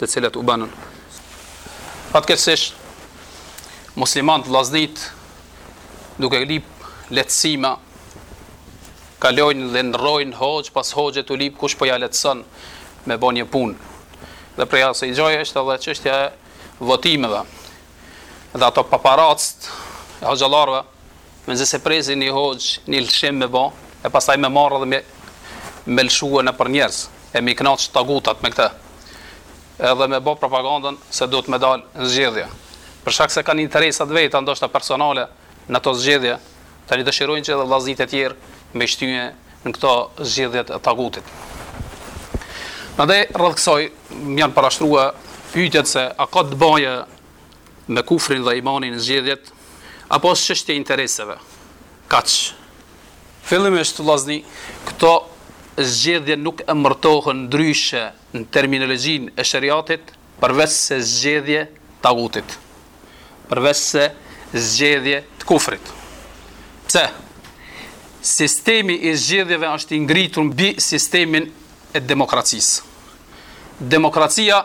të cilat u banën. Fatkeqësisht, muslimanët vllaznit duke lyp lehtësima kalojnë dhe ndrojnë hoxhë pas hoxhe tu lyp kush po ja lehtëson me ba një punë. Dhe prej asaj gjaje është edhe çështja e votimeve. Dhe ato paparacët e hoxhallarëve Me nëse se presin një hoxhë, një lëshim me bo, e pasaj me marrë dhe me, me lëshuë nëpër njerëz, e me i knaqë tagutat me këte, edhe me bo propagandën se duhet me dalë në zgjedhje. Për shkak se kanë interesat e veta, ndoshta personale, në kto zgjedhje, tani dëshirojnë që edhe vlaznit e tjerë me i shty në këto zgjedhjet e tagutit. Edhe rreth kësaj, më janë parashtrua pyjtjet se a ka të bajë me kufrin dhe imanin zgjedhjet apo është çështje e intereseve. Kaq. Fillimisht vllazni, këto zgjedhje nuk emërtohen ndryshe në terminologjinë e Sheriatit përveçse zgjedhje tagutit. Përveçse zgjedhje të kufrit. Pse? Sistemi i zgjedhjeve është i ngritur mbi sistemin e demokracisë. Demokracia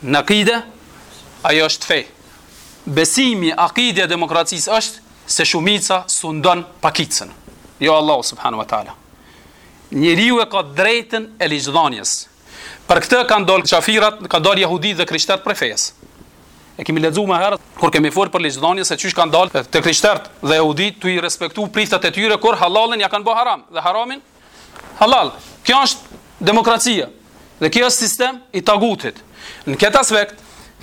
Në akide, ajo është fej. Besimi, akidja e demokracisë është se shumica sundon pakicën. Jo Allahu subhanehu we teala. Njeriu e ka drejtën e ligjdhanies. Për këtë kanë dolë qafirat, kanë dolë jahudit dhe krishtet prej fejes. E kemi lexu më herët, kur kemi folë për ligjdhanien se qysh kanë dolë krishtet dhe jahudit tu i respektu priftat e tyre, kur halalin ja kanë bo haram dhe haramin Halal. Kjo është demokracia. Dhe kjo është sistem i tagutit. Në këtë aspekt,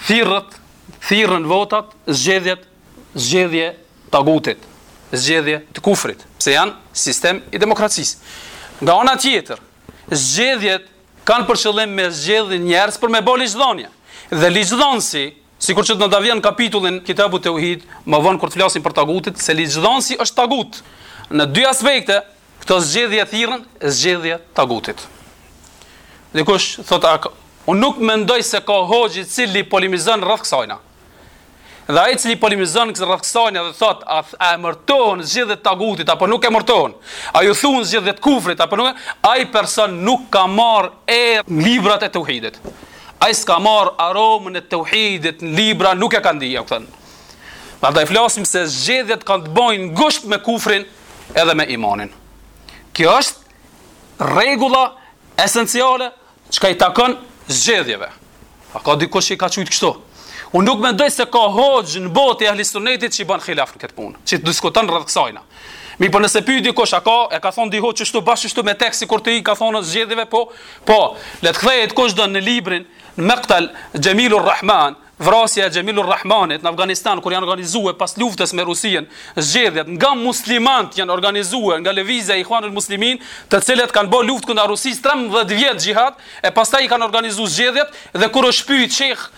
thirrët, thirrën votat, zgjedhjet, zgjedhje të tagutit, zgjedhje të kufrit, pse janë sistem i demokracisë. Nga ana tjetër, zgjedhjet kanë për qëllim me zgjedhë njerëz për me bo ligjdhonie. Dhe ligjdhonësi Sikur që do t'na vijë në kapitullin Kitabu Teuhid, më vonë kur të flasim për tagutët, se ligjdhonësi është tagut. Në dy aspekte, këto zgjedhje thirrën zgjedhje të tagutit. Dikush thotë, a, unë nuk mendoj se ka hoxhë i cili polemizon rreth kësajna. Dhe ai i cili polemizon rreth kësajna dhe thotë, a, a emërtohen zgjedhje të tagutit apo nuk emërtohen? A ju thonë zgjedhje të kufrit apo nuk? Ai person nuk ka marrë erë librat e teuhidit. Ai s'ka marrë aromën e teuhidit në libra, nuk e ka ndijë, u thënë. Prandaj flasim se zgjedhjet kanë të bëjnë ngusht me kufrin edhe me imanin. Kjo është rregulla esenciale çka i takon zgjedhjeve. A ka dikush që i ka qujt kështu? Unë nuk mendoj se ka hoxhë në botë i ehli sunnetit që ban hilaf në këtë punë, që diskuton rreth kësajna. Mirëpo nëse pyet dikush, a ka, e ka thon dikush kështu bash ashtu me tekst sikur të i ka thonë zgjedhjeve, po, po, le të kthehet kush don në librin Mektel Xhemilur Rahman, vrasja e Xhemilur Rahmanit në Afganistan kur janë organizuar pas luftës me Rusinë, zgjedhjet nga muslimanët janë organizuar nga lëvizja e Ihuanul Muslimin, të cilët kanë bërë luftë kundër Rusisë 13 vjet xhihad e pastaj i kanë organizuar zgjedhjet dhe kur është pyet Shejh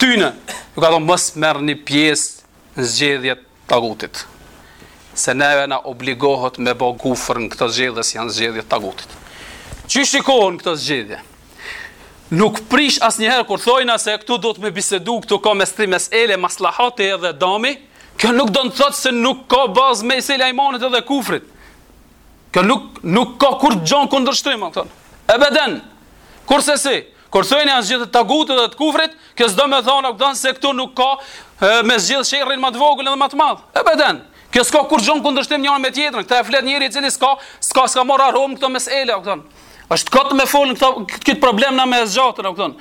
Tyne, ju ka thonë mos merrni pjesë në zgjedhjet tagutit. Se neve na obligohet me bo kufër në këto zgjedhje se janë zgjedhje të tagutit. Qysh shikohen këto zgjedhje? Nuk prish asnjëherë kur thojna se këtu duhet me bisedu, këtu ka me shtri mesele, maslahate edhe dami, kjo nuk do të thotë se nuk ka bazë mesele e imanit edhe kufrit. Kjo nuk, nuk ka kurgjo kundërshtim, ebeden, kurrsesi, Kur thonë janë zgjedhje të tagutit dhe të kufrit, kjo s'do me thonë, nuk don se këtu nuk ka me zgjedh sherrin më të vogël dhe më të madh. Ebeden, kjo s'ka kurgjo kundërshtim njëra me tjetrën, këta e flet njeri i cili s'ka, s'ka, s'ka marrë aromë këto mesele, a kupton. është kot me fol këto, këtë problem na me zgjat, a kupton.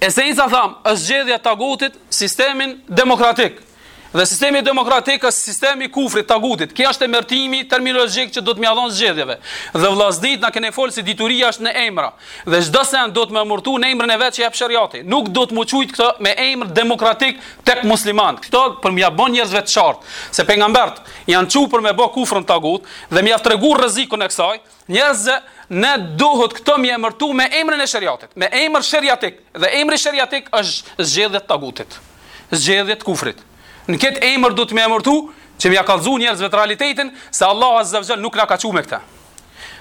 Esenca, thamë, është zgjedhja e tagutit sistemin demokratik. Dhe sistemi demokratik është sistem i kufrit, tagutit. Kjo është emërtimi terminologjik që duhet me ia dhonë zgjedhjeve. Dhe vllaznit na kanë folë se dituria është në emra. Dhe çdo sen duhet me emërtu në emrin e vet që e jep sheriati. Nuk duhet m'u qujt këto me emër demokratik tek muslimanët. Këto për me ia bo njerëzve të qartë. Se pejgamberët janë çu për me bo kufër në tagut dhe me ia tregu rrezikun e kësaj. Njerëzve ne duhet këto m'i emërtu me emrin e sheriatit, me emër sheriatik, dhe emri sheriatik është zgjedhje të tagutit, zgjedhje të kufrit. Në këtë emër duhet m'i emërtu që me ia kallzu njerëzve të realitetin se Allahu Azze ue Xhel nuk na ka çu me këtë.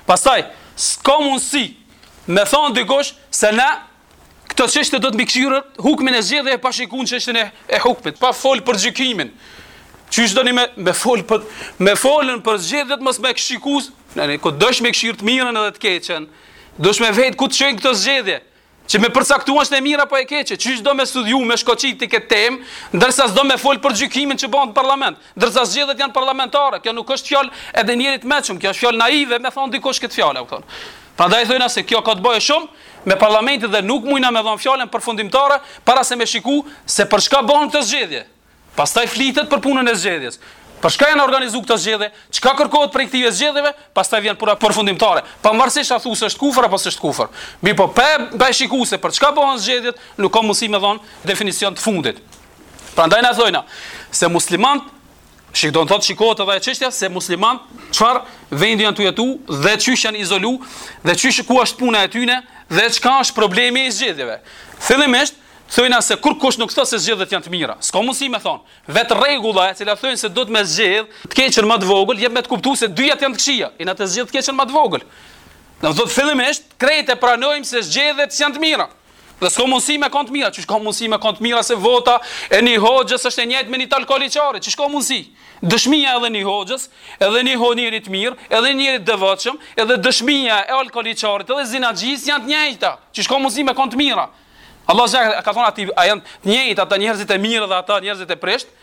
Pastaj, s'ka mundësi me thonë dikush se ne Këto çështje duhet me kshyr hukmin e zgjedhjeve pa shikuar çështjen e, e hukmit, pa fol për gjykimin. Qysh doni me me fol për me fol për zgjedhjet mos me shikuar, ne ne ku duhesh me kshyr të mirën edhe të keqen. Duhesh me vet ku të çojnë këto zgjedhje. Që me përcaktu se e mirë apo e keqe, qysh do me studiu me shkoqit ti këtë temë, ndërsa s'do me fol për gjykimin që bën në parlament. Ndërsa zgjedhjet janë parlamentare, kjo nuk është fjalë e njerit të mençëm, kjo është fjalë naive me thonë dikush këtë fjalë, e kupton? Prandaj thojna se kjo ka të bëjë shumë me parlamentin dhe nuk mujna me dhënë fjalën përfundimtare para se me shiku se për çka bëhen këto zgjedhje. Pastaj flitet për punën e zgjedhjes. Për çka janë organizuar këto zgjedhje? Çka kërkohet prej këtyre zgjedhjeve? Pastaj vjen puna përfundimtare. Pavarësisht a thu se është kufër apo s'është kufër. Mirëpo pa pa shikuar se për çka bëhen zgjedhjet, nuk ka mundësi me dhënë definicion të fundit. Prandaj na thojna se muslimanët Shik do të thotë shikohet edhe ajo çështja se musliman çfarë vendi janë tu jetu dhe çysh janë izolu dhe çysh ku është puna e tyne dhe çka është problemi i zgjedhjeve. Fillimisht thonë se kurkush nuk thotë se zgjedhjet janë të mira. S'ka mundësi me thon. Vet rregulla e cila thonë se duhet me zgjedh, të keqën më të vogël, jep me të kuptuar se dyjat janë të këqija. Jena tu zgjedh të keqën më të vogël. Do të thotë fillimisht krejt e pranojmë se zgjedhjet s'janë të mira. Dhe s'ka mundësi me kanë të mira, qysh ka mundësi me kanë të mira se vota e një hoxhës është e njëjtë me një të alkoliçarit, qysh ka mundësi? Dëshmia edhe një hoxhës, edhe një ho njeri të mirë, edhe njeri i devotshëm, edhe dëshmia e alkoliçarit, edhe zinaxhisë janë të njëjta, qysh ka mundësi me kanë të mira. Allahu xhel, ka thonë ati, a janë të njëjtë, ata njerëzit e mirë dhe ata njerëzit e prishtë,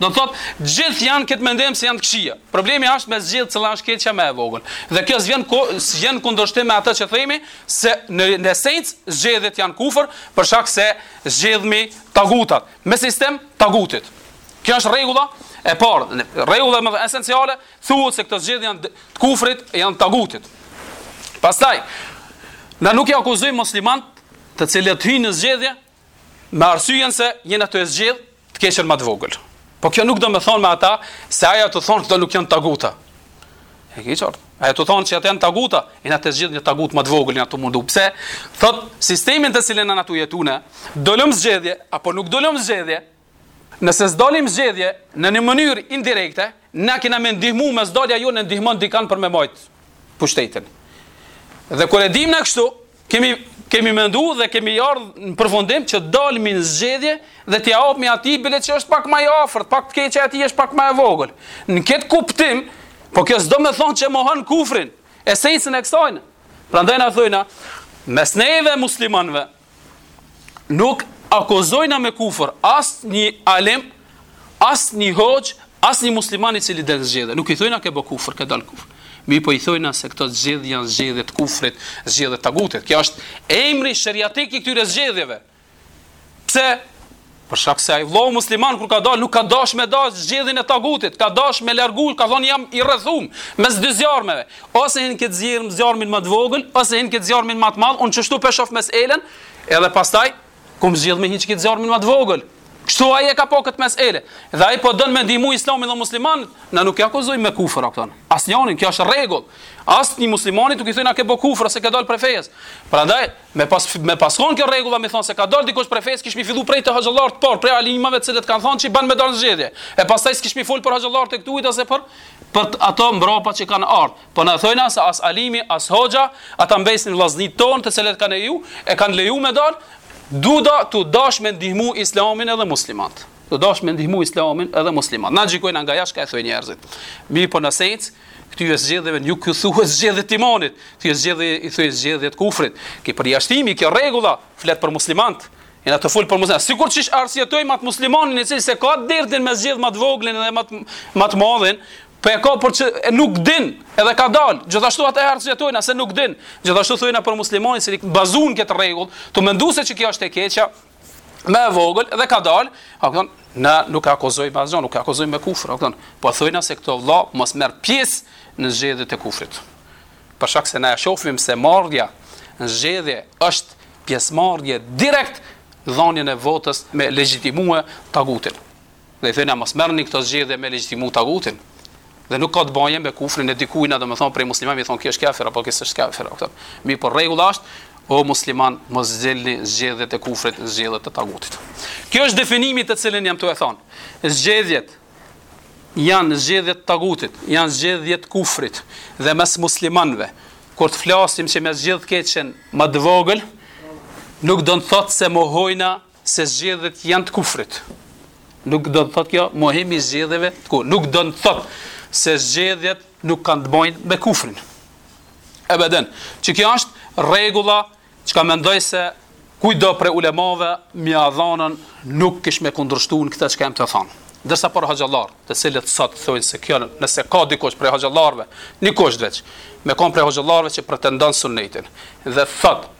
Do të thotë, gjithë janë n'këtë mendim se janë të këqija. Problemi është me zgjedh cila është keqja më e vogël. Dhe kjo s'vjen s'vjen n'kundërshtim me atë që themi se në në esencë zgjedhjet janë kufër, për shkak se zgjidhmi tagutat me sistem t'tagutit. Kjo është rregulla e parë, rregulla më esenciale, thuhet se këto zgjedhje janë të kufrit, janë t'tagutit. Pastaj, na nuk i akuzojmë muslimanët të cilët hyjnë në zgjedhje me arsyen se jena tu e zgjedh të keqen më të vogël. Po kjo nuk do me thonë me ata se a janë tu thonë këto nuk janë taguta. E ke qartë? A janë tu thonë që ata janë taguta, jena tu zgjidh një tagut më të vogël, jena tu mundu. Pse? Thot, sistemin në të cilin jena tu jetu ne, dolëm zgjedhje, apo nuk dolëm zgjedhje, Nëse s'dalim n'zgjedhje në një mënyrë indirekte, na kena me ndihmu mosdalja jonë ndihmon dikan për me majtë pushtetin. Dhe kur e dimë na kështu, kemi, kemi mendu dhe kemi ardhë në përfundim që dalmi në zgjedhje dhe t'ia japmi atij bile që është pak ma i afrët, pak e keqja e atij është pak ma e vogël. Në këtë kuptim, po kjo s'do me thonë që mohon kufrin, esencën e kësajnë. Prandaj na thojna, mes neve muslimanëve, nuk akuzojna me kufër asnjë alim, asnjë hoxhë, asnjë musliman i cili del n'zgjedhje. Nuk i thojna ke bo kufër, ke dalë kufër. Mirëpo i thojna se këto zgjedhje janë zgjedhje të kufrit, zgjedhje të tagutit. Kjo është emri sheriatik i këtyre zgjedhjeve. Pse? Për shkak se ai vllau musliman kur ka dalë nuk ka dashur me dashtë zgjedhjen e tagutit, ka dashur me largu, ka thonë jam i rrethum mes dy zjarmeve. Ose hin n'këtë zjarm, zjarmin më të vogël, ose hin n'këtë zjarmin më të madh, unë kështu po shoh meselen, edhe pastaj kam zgjedh me hi n'këtë zjarmin më të vogël. Kështu ai e ka pa këtë mesele. Dhe ai po don me ndihmu islamin dhe muslimanët, na nuk e akuzojm me kufër apo thonë. Asnjëri, kjo është rregull. Asnjë muslimani nuk i thojna ke bë kufër ose ke dal prej fesë. Prandaj Me pas me pas kon kjo rregulla me thon se ka dal dikush prej fesë kish mi fillu prej te hoxhallart e parë, prej alimëve të cilët kanë thënë që bën me dal në zgjedhje. E pastaj s'kish mi fol për hoxhallart e këtujt ose për për ato mbrapa që kanë ardhur. Po na thonë as as alimi, as hoxha, ata mbesin vllaznit ton të cilët kanë leju, e kanë leju me dal, du tu dash me ndihmu islamin edhe muslimanët. Tu dash me ndihmu islamin edhe muslimanët. Na gjikojnë nga jashtë çka e thojn njerëzit. Mi po në sejtë, Këtyre zgjedhjeve nuk ju thuhet zgjedhje të imanit, këtyre zgjedhjeve i thuhet zgjedhje të kufrit. Ky përjashtimi, kjo rregulla flet për muslimanët. E na tu fol për muslimanët. Sikur qysh arsyetojm at muslimanin i cili s'e ka derdin me zgjedh ma t'voglin dhe ma t' ma t'madhin, po e ka për qejf e nuk din, edhe ka dal. Gjithashtu ata e arsyetojmë se nuk din. Gjithashtu thonë për muslimanin që bazon këtë rregull, tu mendu se kjo është e keqja, më e vogël dhe ka dal, a kupton? Na nuk e akuzojmë me asgjë, nuk e akuzojmë me kufër, a kupton? Po thojna se o vëlla mos merr pjesë në zgjedhjet e kufrit. Për shkak se na e shohim se marrja në zgjedhje është pjesëmarrje direkt në dhënien e votës me legjitimue tagutin. Dhe i thojna mos merrni këto zgjedhje me legjitimu tagutin. Dhe nuk ka të bëjë me kufrin e dikujt na domethën prej muslimanëve me i thon ky është kafir apo ky është kafir, a kupton. Mirëpo rregulla është o musliman mos dilni n'zgjedhjet e kufrit në zgjedhjet e tagutit. Kjo është definimi të cilën jam tu e thon. Zgjedhjet janë zgjedhjet e tagutit, janë zgjedhjet e kufrit dhe mes muslimanëve. Kur të flasim se me zgjedh të keqen më të vogël, nuk do të thotë se mohojna se zgjedhjet janë të kufrit. Nuk do të thotë kjo mohim i zgjedhjeve, ku nuk do të thotë se zgjedhjet nuk kanë të bëjnë me kufrin. Ebeden, që kjo është rregulla që mendoj se kushdo prej ulemave t'mëdhenj nuk kish me kundrështu në këtë që jam tu thonë. Ndërsa për hoxhallarët, të cilët sot të thujnë se kjo nëse ka dikush prej hoxhallarëve, kushdo qoftë me kon prej hoxhallarëve që pretendon sunetin, dhe thot,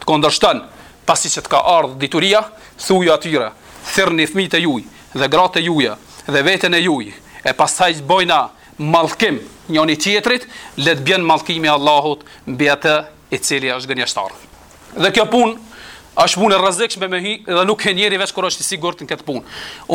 të kundërshton, pasi që të ka ardhur dituria, thuju atyre, Thirrni fëmijët e juaj dhe gratë e juaja dhe veten e juaj, e pastaj bëjna mallkim njëri tjetrit, le të bjen mallkimi i Allahut mbi atë i cili është gënjeshtar. Dhe kjo punë është punë e rrezikshme me hi dhe nuk hin njeri veç kur është i sigurt në këtë punë.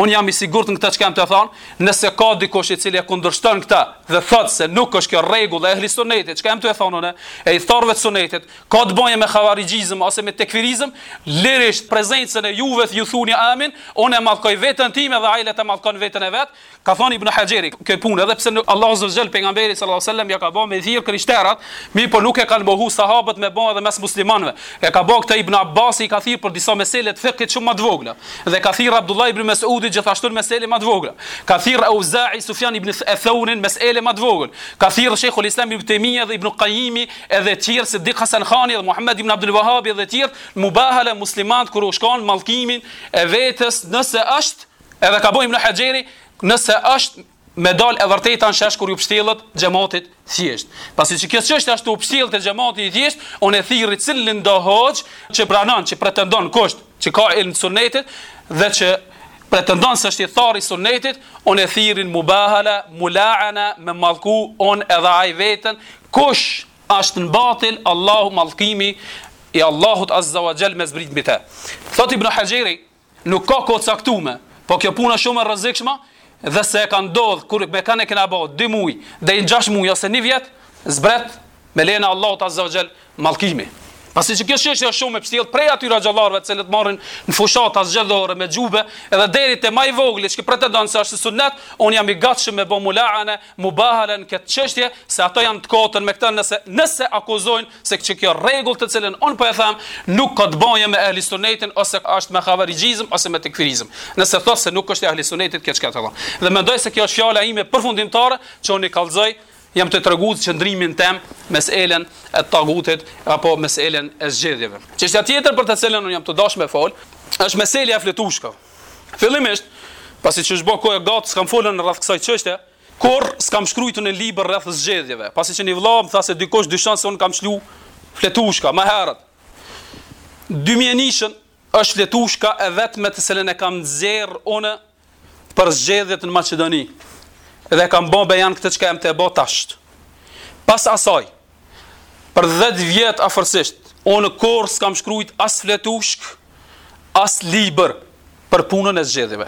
Unë jam i sigurt në këtë që jam tu thonë, nëse ka dikush i cili e kundërshton këtë dhe thotë se nuk është kjo rregull e ehli sunnetit, çka jam tu thonë unë, e ithtarëve të sunnetit, Ka të baje me havarixhizëm ose me tekfirizëm, lirisht n'prezencën e juve ju thuni amin, unë e mallkoj veten time dhe ai le të mallkon veten e vet, ka thënë Ibn Haxheri, kjo punë edhe pse Allahu azza wa xhel pejgamberit sallallahu alejhi wasallam ja ka ba me thirr krishterët, mirëpo nuk e kanë mohu sahabët me ba edhe mes muslimanëve, e ka ba këtë Ibn Abasi i ka thirr për disa mesele të fikut shumë më të vogla, dhe ka thirr Abdullah ibn Mes'udi gjithashtu në mesele më të vogla, ka thirr Auza'i, Sufjan eth-Thawrin n'mesele më të vogël, ka thirr Shejhul Islam ibn Taymija dhe Ibn Qayimi, edhe të tjerë Siddik Hasan Khani dhe Muhammed ibn Abdul Wahhab dhe të tjerë mubahala musliman kur u shkon mallkimin e vetes nëse është edhe ka bë Ibn Hajeri nëse është me dal e vërteta në shesh kur ju pështjellet xhematit thjesht. Pasi që kjo çështje asht u pështjell te xhemati i thjesht, unë e thirri cilindo hoxhë që pranon, që pretendon që është, që ka ilm të sunetit, dhe që pretendon se është ithtar i sunetit, unë e thirri n'mubahala, mulaana, me mallku, unë edhe ai veten, Kush asht n'batil Allahu mallkimi i Allahut azza wa xhel me zbrit mbi te. Thot Ibn Hajeri, nuk ka kohë caktume, po kjo punë është shumë e rrezikshme dhe se e ka ndodh kur me kanë kena bë 2 muaj deri në 6 muaj ose 1 vjet, zbret me lejen e Allahut azza wa xhel mallkimi. Pasi që kjo çështje është shumë e pështjellë prej atyre hoxhallarëve të cilët marrin në fushata zgjedhore me xhube, edhe deri te më i vogli që pretendon se është sunnet, un jam i gatshëm me bë mulaane mubahale n'këtë çështje se ata janë n'të kotën me këtë nëse nëse akuzojnë se kjo kjo rregull të cilën un po e them nuk ka të bëjë me ehli sunnetin ose është me havarixhizëm ose me tekfirizëm. Nëse thotë se nuk është ehli sunnetit kjo çka të thonë. Dhe mendoj se kjo është fjala ime përfundimtare që un i kallzoj jam tu treguar qëndrimin tem n'meselen e tagutit apo meselen e zgjedhjeve. Çështja tjetër për të cilën un jam tu dashur me fol është meselja e fletushkave. Fillimisht, pasi që është bërë kohë e gatë, s'kam fol rreth kësaj çështje, kurrë s'kam shkrujt një libër rreth zgjedhjeve, pasi që një vla më tha se dikush dyshon se unë kam shkru fletushka, më herët. Dy mijë e nishën është fletushka e vetme të cilën e kam nxjerrë unë për zgjedhjet në Maqedoni, dhe kam bo bejan këtë çka jem tu e bo tash. Pas asaj, Për dhjetë vjet afërsisht, unë kurrë s'kam shkruajt as fletushk, as libër për punën e zgjedhjeve.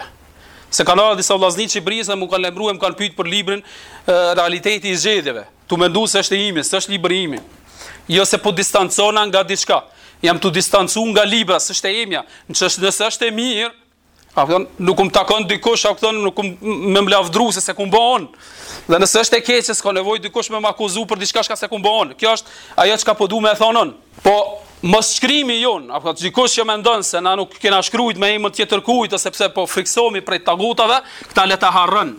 Se kanë ardhur disa vllazni t'Shqipërisë dhe më kanë lajmëruar, më kanë pyet për librin Realiteti i zgjedhjeve. Tu mendu se është i imi, s'është libër i imi. Jo se po distancohna nga diçka. Jam tu distancu nga libra, s'është e imja. Nëse është e mirë, A thon, nuk um takon dikush, a thon, nuk um me m'lavdru se s'e kum bën. Dhe nëse është e keqe, s'ka nevojë dikush me m'akuzu për diçka që s'e kum bën. Kjo është ajo çka po du me thon. Po mosshkrimi jon, a thon, dikush që mendon se na nuk kena shkruajt me emër tjetërkujt ose pse po friksohemi prej tagutave, këta le ta harrojn.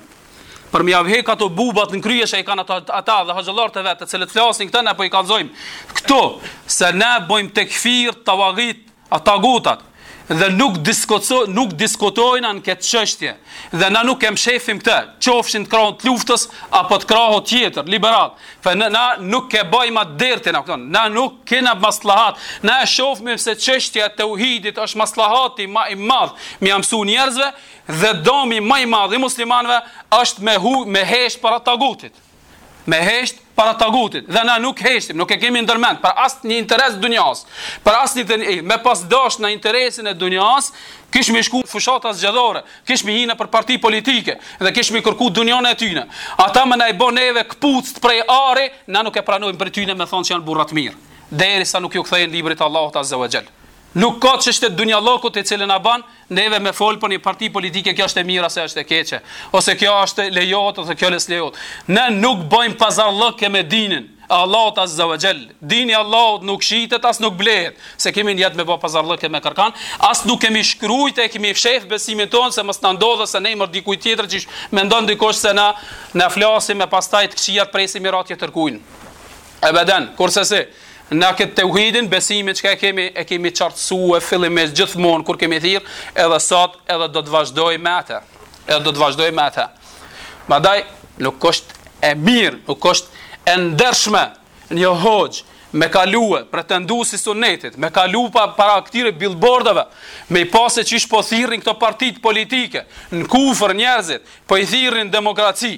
Për me ua hek ato bubat në krye që i kanë ata, ata dhe hoxhallarët e vet, të cilët flasin këta, ne po i kalzojmë. Këto, se ne bojmë tekfir tavagit, A tagutat dhe nuk diskuto nuk diskutojna në këtë çështje dhe na nuk e mshefim këtë qofshin të krahut të luftës apo të krahut tjetër liberal fe në na nuk e bajmë atë dertin apo na nuk kena maslahat na e shofmi se çështja e tauhidit është maslahati më i madh me ua mësu njerëzve dhe domi më i madh i muslimanëve është me hu me hesht para tagutit me hesht para tagutit dhe na nuk heshtim, nuk e kemi ndërmend për asnjë interes dunjas, për asnjë, me pas dash në interesin e dunjas, kishmi shku fushata zgjedhore, kishmi hi nëpër parti politike dhe kishmi kërku dunjan e tyne. Ata me na i bo neve këpucët prej ari, na nuk e pranojmë prej tyne me thonë që janë burra të mirë, derisa nuk ju kthehen librit Allahut Azza wa Jall. Nuk ka çështje të dunjallëkut e cila na bën neve me fol për një parti politike kjo është e mirë ose është e keqe, ose kjo lejohet ose kjo s'lejohet. Ne nuk bëjmë pazarllëke me dinin e Allahut azza wa xhel. Dini i Allahut nuk shitet as nuk blehet, s'e kemi nijet me bë pazarllëke me kërkan, as nuk kemi strukë e kemi fsheh besimin tonë se mos na ndodhë sene më dikujt tjetër që mendon dikush se na na flasim e pastaj të këqijat presim mirat që kërkojnë. E beden, kurrsesi, ne këtë teuhidin, besimin që e kemi, e kemi qartësue fillim e gjithmonë, kur kemi thirr, edhe sot, edhe do të vazhdojmë atë, edhe do të vazhdojmë atë. Andaj, nuk është e mirë, nuk është e ndershme një hoxhë, me kalu e pretendues i sunetit, me kalu pa, para këtyre billboardave, me i pa se qysh po thirrin këto partitë politike, në kufër njerëzit, po i thirrin demokraci,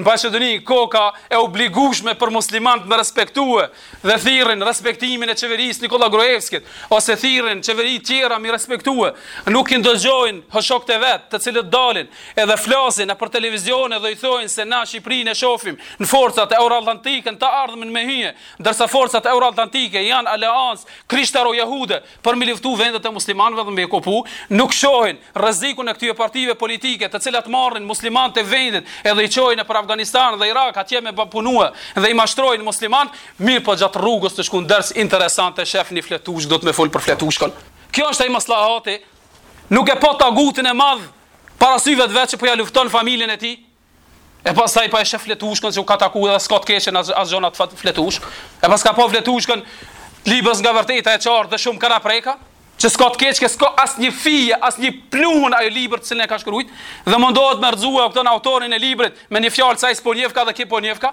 Në Maqedoni, koka e obligueshme për muslimanët me respektue dhe thirrin respektimin e qeverisë Nikola Gruevskit, ose thirrin qeveri tjera me i respektue, nuk i ndëgjojnë shokët e vet, të cilët dalin edhe flasin nëpër televizione dhe i thojnë se na Shqipërinë e shofim në forcat euroatlantike në të ardhmen me hy, ndërsa forcat euroatlantike janë aleancë krishtaro-jahude, për me i luftu vendet e muslimanëve dhe me i okupu, nuk shohin rrezikun e këtyre partive politike, të cilat marrin muslimanët e vendit, edhe i çojnë nëpër Afganistan dhe Irak, atje me bë punue dhe i mashtrojnë musliman, mirëpo gjatë rrugës tu shku n'ders interesant e shef një fletushkë, do të me fol për fletushkën. Kjo është ai maslahati. Nuk e pa tagutin e madh para syve të vet që po ja lufton familjen e tij, E pastaj po e shef fletushkën që u ka taku edhe s'ka të keqe as, asgjo n'atë fletushkë. E paska pa fletushkën librës nga vërteta e qartë dhe shumë ka rrë pre ka, që s'ka të keqe, s'ka as një fije, as një pluhun ajo libër të cilën e ka shkrujt, dhe mundohet me rëzua këtën autorin e librit me një fjalë se ai s'po njefka dhe ky po njefka,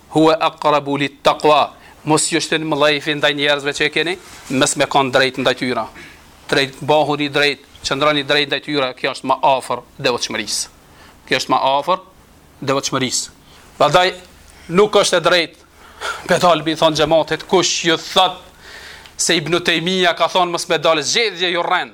Huwa aqrabu lit taqwa, mos ju shtyn mllefi ndaj njerëzve që e keni mos me kon drejt ndaj tyre. Drejt, bëhuni drejt, qëndroni drejt ndaj tyre, kjo është më afër devotshmërisë. Kjo është më afër devotshmërisë. Prandaj nuk është e drejtë me dalë me i thonë xhematit, kush ju thot se Ibn Tejmija ka thonë mos me dalë zgjedhje ju rrenë.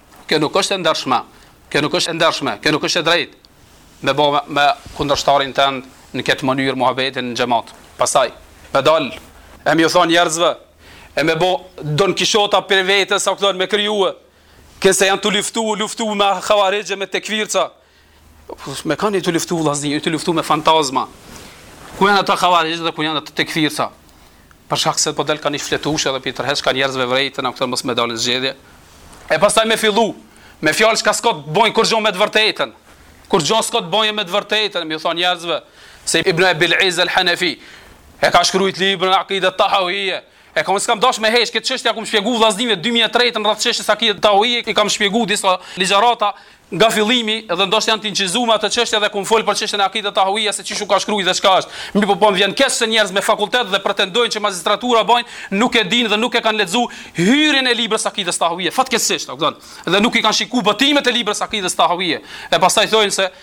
Kjo nuk është e ndershme. Kjo nuk është e ndershme, kjo nuk është e drejtë. Me bë me kundërshtarin tënd në këtë mënyrë muhabetin në xhamat. Pastaj, me dal e me u thon njerëzve e me bë Don Kishota prej vetes, atë thon me krijuar. Kinse janë tu luftu, luftu me havarixhë me tekfirca, Me kanë tu luftu vllazni, tu luftu me fantazma. Ku janë ata havarixhë dhe ku janë ata tekfirsa? Për shkak se po dalkan fletushka edhe po tërheqkan njerëzve vërejtjen këta mos me dalë n'zgjedhje. E pastaj me fillu me fjalë çka s'ka të bëjë kurrë me të vërtetën. Kurgjë s'ka të bëjë me të vërtetën, me thon njerëzve se Ibn Abil Izz al-Hanafi e ka shkruajt librin Aqida Tahawiyya, E kam s'kam dash me hy këtë çështje, jau kam shpjegu vllaznive 2003 në rreth çështjes Akide Tahoije, i kam shpjegu disa ligjërata nga fillimi dhe ndoshta janë të incizuar atë çështje dhe kam fol për çështjen e Akide Tahoije se qysh u ka shkruajt dhe çka është. Mirëpo po më vjen keq se njerëz me fakultet dhe pretendojnë që magjistratura bajnë, nuk e dinë dhe nuk e kanë lexu hyrjen e librës Akides Tahoije, fatkeqësisht, e kupton? Dhe nuk i kanë shikuar botimet e librës Akides Tahoije. E pastaj thonë se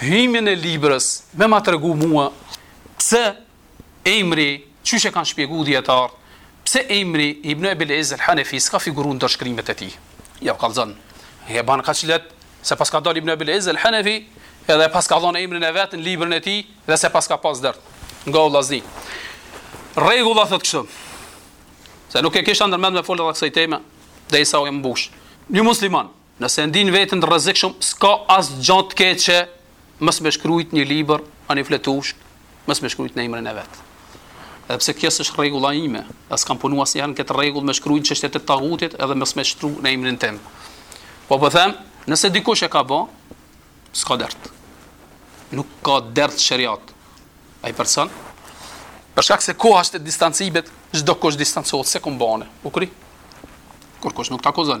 hyrjen e librës me ma tregu mua pse emri qysh e kanë shpjegu dijetarë pse emri ibn ebil iz el hanefi s'ka figuru në dorëshkrimet e tij jau kallzon e banë ka qillet se paska dal ibn ebil iz el hanefi edhe s'paska dhonë emrin e vet në librin e tij dhe se paska pas dert nga vllazni rregulla thotë kështu se nuk e kisha ndërmend me folë rreth kësaj teme dhe i sa u e mbush një musliman Nëse ndin veten të rrezikum, s'ka asgjë të keqe mos me shkruajt një libër a një fletushkë, mos me shkruajt në emrin e vet. Edhe pse kjo s'është rregulla ime, as kam punuar asnjëherë me këtë rregull me shkruajt çështje të tagutit edhe mos me shkru në emrin tim. Po po them, nëse dikush e ka bë, s'ka dert. Nuk ka dert sheriat. Ai person për shkak se koha është e distancimit, çdokush distancohet se kombane. U kri. Kurkush nuk takon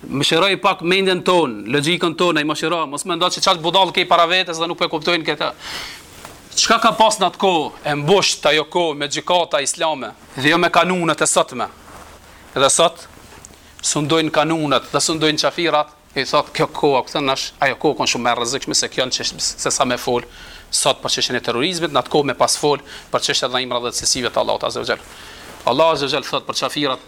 Mëshiroje pak mendjen tonë, logjikën tonë, e mëshiro, mos mendo se çfarë budall ke para vetes dhe nuk po e kuptojnë këtë. Çka ka pas në atë kohë e mbush ajo kohë me gjykata islame dhe jo me kanunet e sotme. Dhe sot sundojnë kanunet dhe sundojnë qafirat, i thotë kjo kohë, këtë në është, ajo kohë konë shumë më e rrezikshme se kjo në çështje se sa me folë, sot për çështjen e terrorizmit, në atë kohë me pas folë për çështjen e emrave dhe të cilësive të Allahut azze ue xhel. Allahu azze ue xhel thotë për qafirat,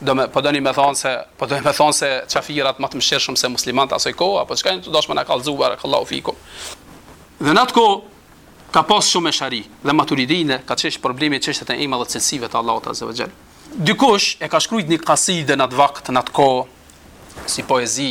do me po doni me thon se po doni me thon se qafirat më të mëshirshëm se muslimanët asoj kohë apo çka jeni tu dasht me na kallzu barakallahu fikum dhe në atë kohë ka pas shumë eshari dhe maturidi edhe ka qenë problemi çështjet e emrave dhe cilësive të Allahut azza wa jall dikush e ka shkruajt një kaside në atë vakt në atë kohë si poezi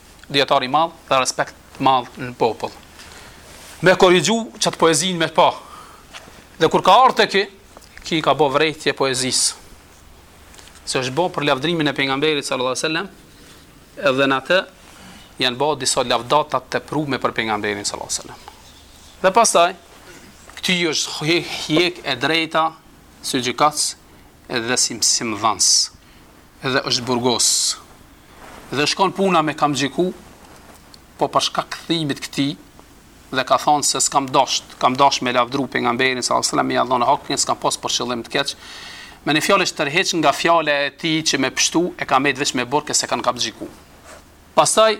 dijetar i madh dhe respekt të madh në popull. Me korrigju qat poezi me pa. Dhe kur ka ardhur te ki, ki i ka bë vrejtje poezisë. Se është bë për lavdrimin e pejgamberit sallallahu alajhi wasallam, edhe në atë janë bë disa lavdata të tepruara për pejgamberin sallallahu alajhi wasallam. Dhe pastaj këtij i është hjek e drejta si gjykatës dhe si mësimdhënës. dhe është burgos dhe shkon puna me kamxhiku po për shkak t'kthimit këtij dhe ka thonë se s'kam dasht kam dasht me lavdru pejgamberin sallallahu alajhi wasallam me ia dhënë hakun s'kam pas për qëllim të keq me një fjalë është tërhek nga fjala e tij që me pshtu e ka met veç me burg e s'e kanë kamxhikue pastaj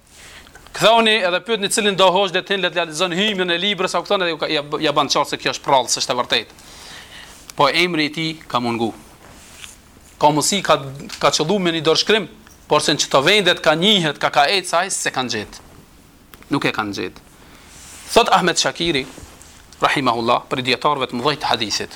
Ktheuni edhe pyetni cilin do hoxh le të hin le të lexon hymjen e librit sa u kthon edhe ja, ja bën qartë se kjo është prallë s'është e vërtetë. Po emri i tij ka mungu. Ka mundësi ka ka qëllu me një dorëshkrim, por se në ato vendet ka njihet, ka ka ecë ai s'e kanë gjet. Nuk e kanë gjet. Thot Ahmed Shakiri rahimahullah prej dijetarëve të mdhaj t'hadithit.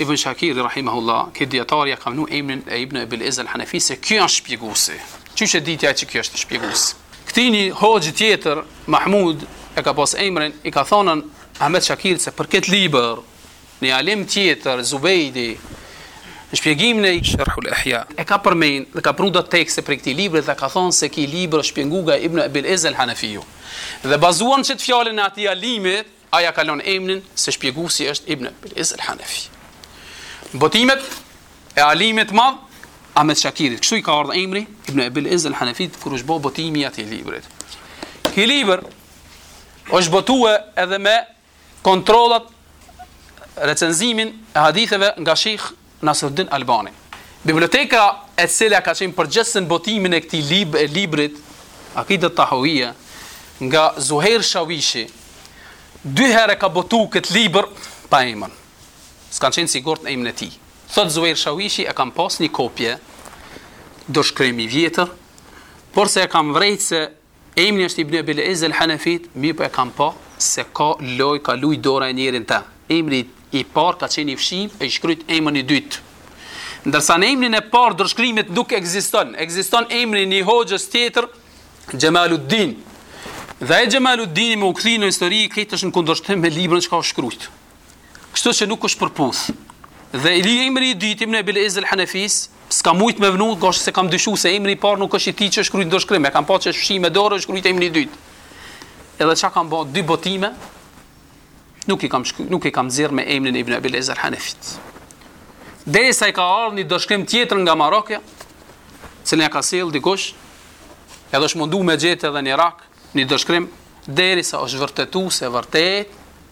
Ahmed Shakiri rahimehullah, ky dijetar ia ka vënë emrin e Ibn Ebil Izz al-Hanefi se ky është shpjeguesi. Qysh e diti ai që ky është shpjegues? Këtij një hoxhë tjetër, Mahmud, e ka pas emrin, i ka thënë Ahmed Shakir se për këtë libër, një alim tjetër, Zubejdi, në shpjegimin e Sharhul Ihya, e ka përmend dhe ka pru do tekste për këtë libër dhe ka thënë se ky libër është shpjeguar nga Ibn Abil Izz al-Hanafiu. Dhe bazuar n'qet fjalën e atij alimit, Ai ia ka vnu emrin se shpjeguesi është Ibn Abil Iz al-Hanafi. Botimet e alimit të madh Ahmed Shakirit. Kështu i ka ardh emri Ibn Abil Iz al-Hanafi kur është bo botimi i atij librit. Ky libër është botue edhe me kontrollet recenzimin e haditheve nga Sheikh Nasrudin Albani. Biblioteka e cila ka qenë përgjegjëse në botimin e këtij lib, e librit Akidat Tahawiyya nga Zuhair Shawishi, dy herë e ka botu këtë libër pa emën. S'kam qenë i sigurt në emrin e tij. Thot Zuhair Shawishi e kam pas një kopje dorëshkrim i vjetër, por se e kam vrejtë se Emri është Ibn Abil Izz al-Hanafit, mirëpo e kam pa se ka lojë, ka lujt dora e njerit n'te. Emri i parë ka qenë i fshim e i shkruajt emri i dytë. Ndërsa në emrin e parë n'dorëshkrimet nuk ekziston. Ekziston emri i një hoxhës tjetër, Xhemaluddin. Dhe ai Xhemaluddini me u kthy në histori, ky është në kundërshtim me librin që ka shkruajt. kështu që nuk është përputh. Dhe edhe emri i dytë Ibn Abil Izz al-Hanafis, s'kam mujt me vnu, ngase kam dyshu se emri i parë nuk është i tij që është shkrujt n'dorëshkrim, e kam pa që është fshi me dorë, është shkrujt emri i dytë. Edhe çka kam bë dy botime, nuk i kam shkru, nuk i kam nxjerr me emrin e Ibn Abil Izz al-Hanafit. Derisa i ka ardhur një dorëshkrim tjetër nga Marokja, se na ka sjell dikush, edhe është mundu me gjetë edhe në Irak, një dorëshkrim derisa është vërtetu se vërtet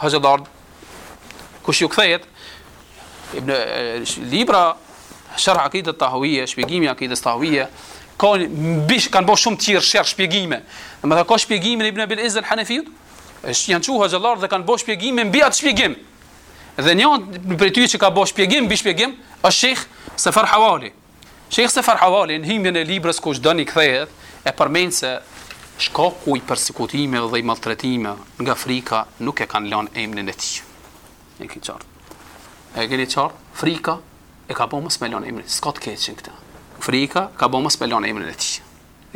Hoxhallarët kush iu kthehet librave sharh akidat tahawiyya shpjegimi i akides tahawiyya kanë mbi kanë bërë shumë të tjerë sharh shpjegime domethënë ka shpjegimin ibn abil izz al hanafiut janë çuar hoxhallarët dhe kanë bërë shpjegime mbi atë shpjegim dhe një prej tyre që ka bërë shpjegim mbi shpjegim është shejh Safar Hawali Shejh Sefar Havali në hymjen e librës Kush don mi kthehet, e përmend se, Shkaku i persekutimeve dhe i malltretimeve nga frika nuk e kanë lënë emnin e tij. E ke qartë. E keni qartë? Frika e ka bëmë s'me lënë emrin, s'ka të keqe në këtë. Frika ka bë mos me lënë emrin e tij.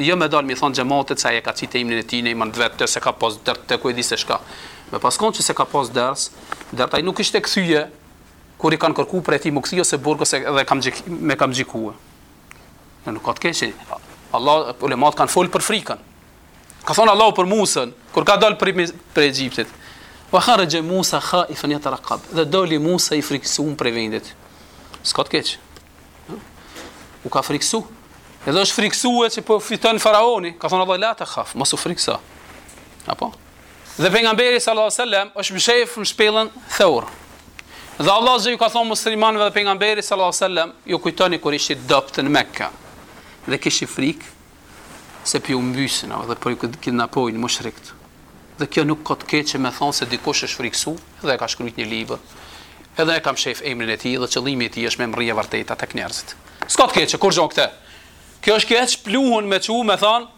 Jo me dalë mi thonë xhematit se ai e ka qitë emrin e tij në emër të vetë, se ka pas dert, të ku e di se çka. Me pas konë që se ka pas ders, dert ai nuk ishte kthye kur i kan kërku prej tij mundësi ose burgos se edhe ka m'gjyk me ka m'gjykue nuk ka të keqe Allah ulemat kan fol për frikën ka thon Allahu për Musën kur ka dal prej prej Egjiptit wa kharaja Musa khaifan yatarqab dhe doli Musa i frikësuar prej vendit s'ka të keq u ka frikësu edhe është frikësue që po fiton faraoni ka thon Allah la ta khaf mos u frikëso apo Dhe pejgamberi sallallahu alajhi wasallam është mshef në shpellën Theur. Dhe Allahu ju ka thonë muslimanëve dhe pejgamberit sallallahu alajhi wasallam, ju kujtoni kur ishit dobt në Mekka. Dhe kishit frikë se pi u mbysin dhe po ju kidnapojnë mushrikët. Dhe kjo nuk ka të keqe me thonë se dikush është frikësu dhe ka shkruajt një libër. Edhe e ka mshef emrin e tij dhe qëllimi i tij është me mrri e vërteta tek njerëzit. S'ka të keqe kurgjo në këtë. Kjo është veç pluhun me çu me thonë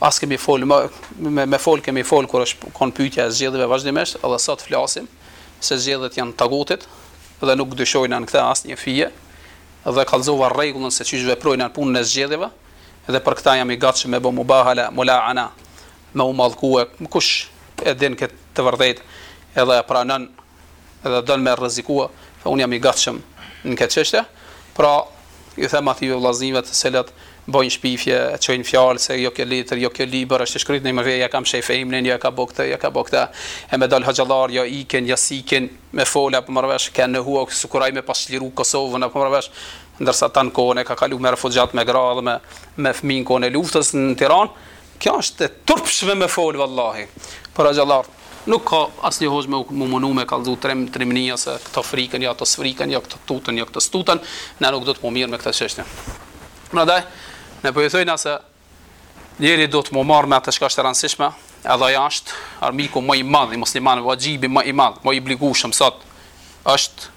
as kemi fol me, me, me fol kemi fol kur është kon pyetja e zgjedhjeve vazhdimisht edhe sot flasim se zgjedhjet janë të tagutit dhe nuk dyshojna në këtë asnjë fije dhe kallzova rregullin se qysh veprojna në punën e zgjedhjeve dhe për këtë jam i gatshëm me bë mubahala mulaana me u mallkue kush e din këtë të vërtetë edhe e pranon dhe don me rrezikua, tha unë jam i gatshëm në këtë çështje, pra i them atyre vëllazënve të cilët bëjnë shpifje, çojnë fjalë se jo kjo letër, jo kjo libër është e shkruajtur në Muvejë, ja ka mshef emrin, ja ka bë këtë, ja ka bë këtë, e me dal hoxhallar, jo ikin, jo s'ikin, me fol apo marr vesh, ka me thanë sikur ai me pas çliru Kosovën apo marr vesh, ndërsa tan kohën e ka kalu me refugjat, me gra dhe me me fëmijë në kohën e luftës në Tiranë, Kjo është e turpshme me fol vallahi. Për hoxhallart. Nuk ka asnjë hoxh me mu munu me kallzu trim trimnia se këta friken jo ata s'friken jo këta tuten jo këta s'tuten, na nuk dojna mu marrë me këtë çështje. Prandaj ne po thojna se njeri duhet mu marr me atë çka është e rëndësishme, edhe ajo është armiku më i madh i muslimanëve, vaxhibi më i madh, më i obligueshëm sot është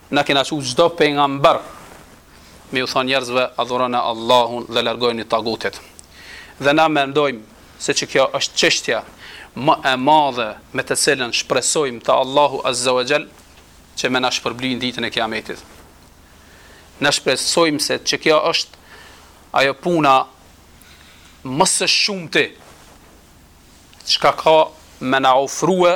Na kena çu çdo pejgamber me ju thonë njerëzve adhurone Allahun dhe largojuni tagutit. Dhe na mendojmë se që kjo është çështja më e madhe me të cilën shpresojmë te Allahu Azza wa Jall që me na shpërbly në ditën e Kiametit. Na shpresojmë se që kjo është ajo puna më së shumti çka ka me na ofrue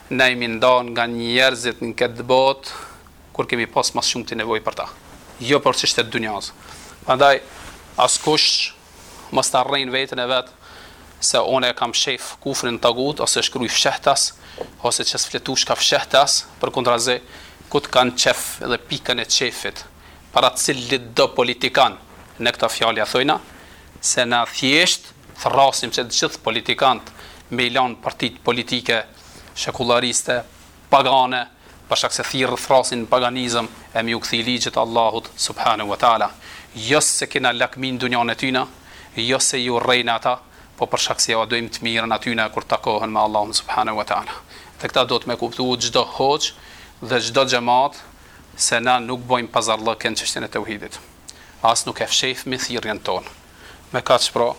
Na jemi nda nga njerëzit në këtë botë, kur kemi pas ma së shumti nevojë për ta. Jo për çështje të dunjas. Prandaj, askush mos ta rrejë veten e vet se unë e kam mshef kufrin n'tagut ose shkruj fshehtas, ose qes fletushka fshehtas, përkundrazi, ku të kanë qejf edhe pikën e qejfit, para cilitdo politikan, ne këto fjalë ia thojna, Se na thjesht thërrasim se të gjithë politikant me i lanë partitë politike shekullariste pagane për shkak se thirrë thrasin në paganizëm e me ju kthi ligjit t'Allahut subhane ua teala jo se kena lakmi në dunjanë e tyne jo se i urrejmë ata po për shkak se ia dojmë të mirën atyne kur takohen me Allahun subhane ua teala dhe këtë duhet me kuptu çdo hoxhë dhe çdo xhemat se na nuk bojmë pazarllëk në çështjen e teuhidit. as nuk e fshehim thirrjen tonë. Me kaq pra,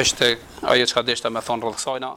ishte ajo çka deshta me thonë rreth kësaj na.